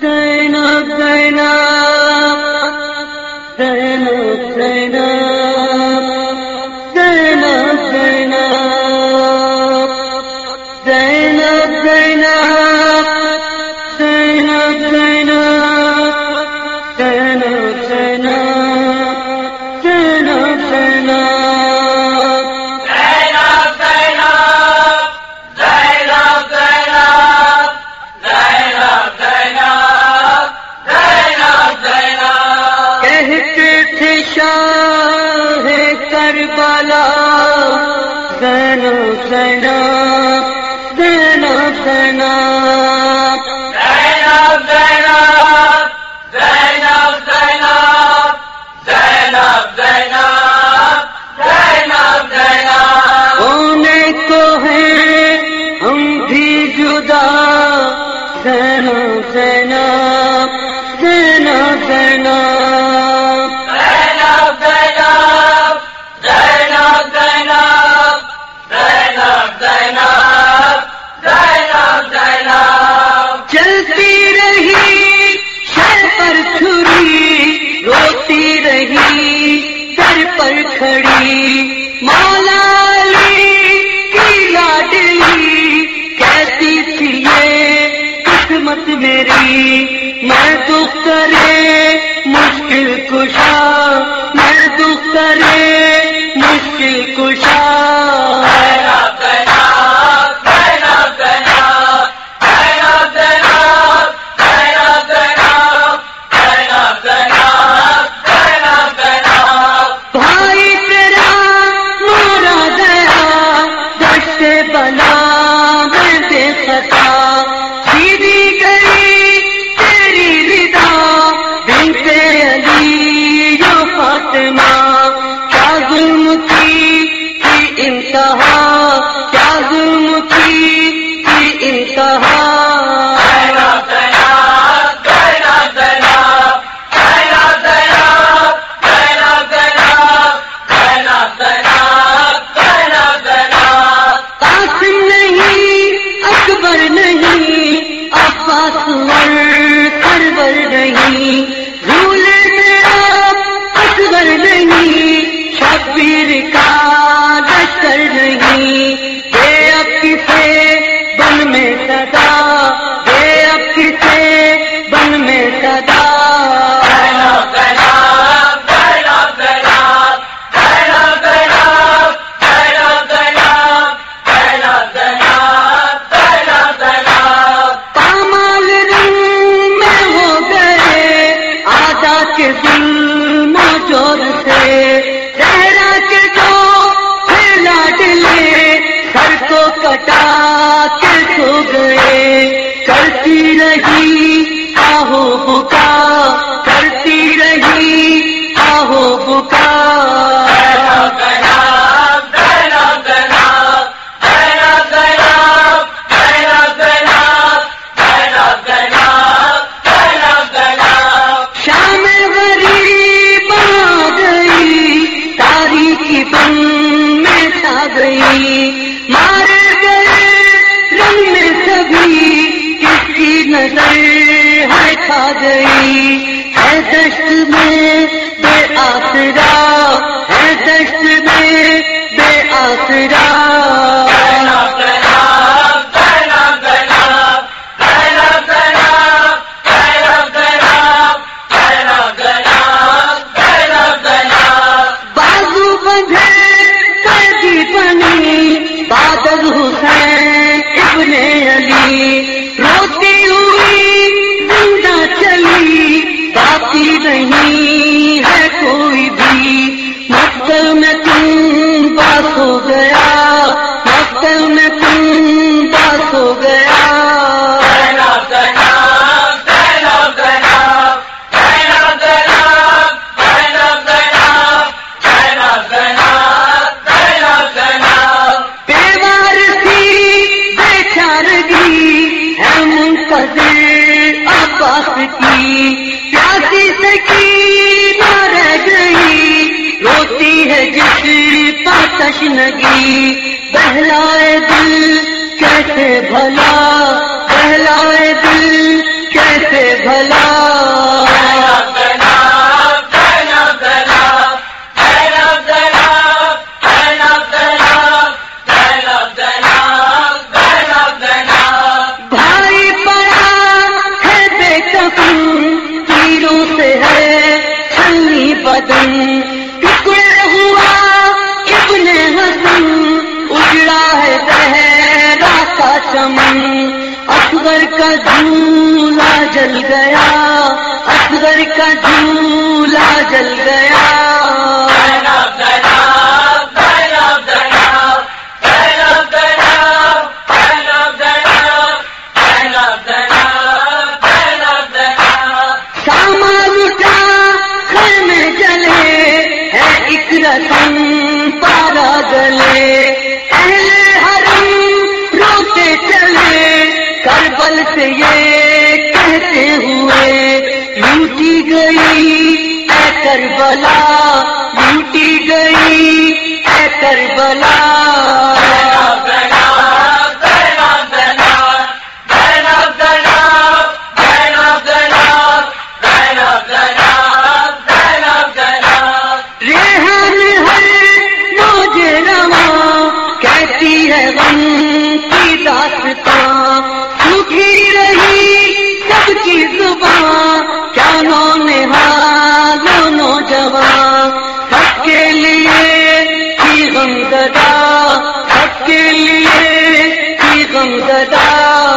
دینا دینا سنا سنا سنا۔ کھڑی مولا علی کی لاڈلی کہتی تھی قسمت میری، میں دکھ کرے مشکل کشا، میں دکھ کرے مشکل کشا۔ سکا سیدھی گئی تیری ردا بنت علی جو فاطمہ۔ کیا ظلم کی کی انتہا۔ کیا ظلم کی کی انتہا۔ گیا نہیں شبیر کا رہی آہو بکا کرتی رہی آہو بکا نظر گئی۔ ہے دشت میں بے آسرا ہے دشت میں بے آسرا۔ بازو بنی بادل حسین ہو گیا مقتل میں کندہ ہو گیا۔ پیاسی سکی ہے کسی پر تشنگی بہلائے دل کیسے بھلا؟ اکبر کا جھولا جل گیا اکبر کا جھولا جل گیا سامان اٹھا گھر میں جلے ہے ایک رسم پارا گلے سے یہ کہتے ہوئے لوٹی گئی اے کربلا لوٹی گئی اے کربلا۔ سب کی زبان کیا دونوں جوان سب کے لیے کی غم گدا سب کے لیے کی غم گدا